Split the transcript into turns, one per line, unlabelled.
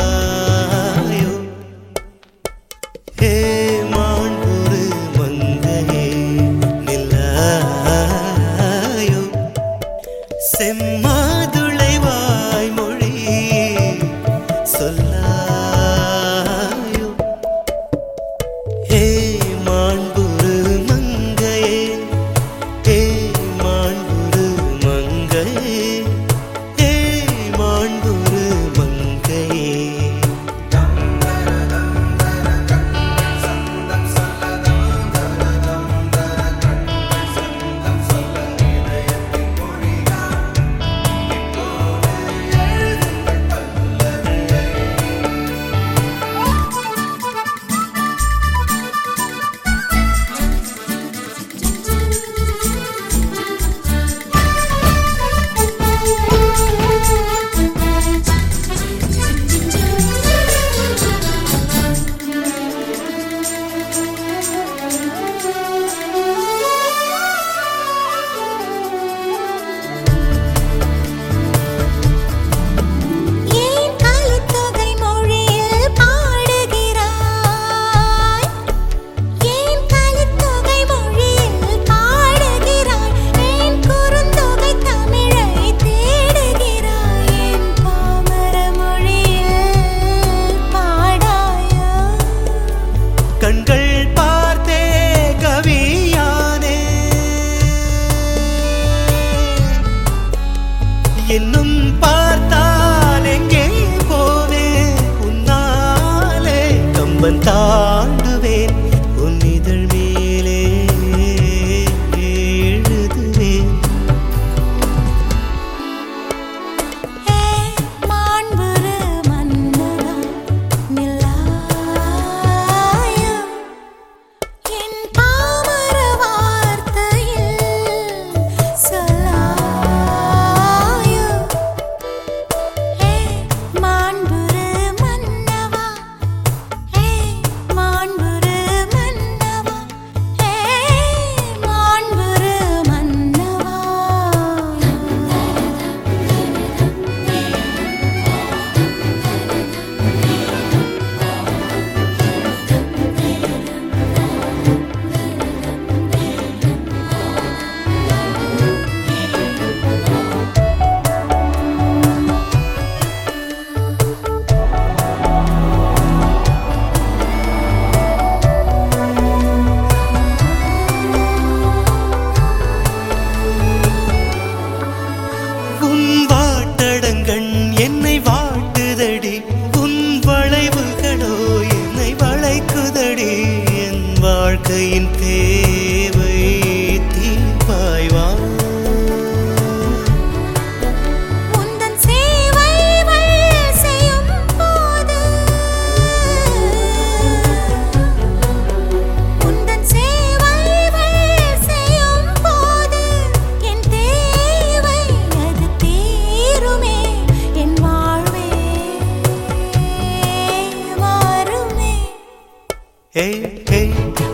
மங்களாயோ ஹே மாண்புரு மங்கலே நில்லாயோ செம்மாதுளைவாய் மொழி சொல்ல வார்த்தையின் தேவை தீர்ப்பாய்வா hey, hey.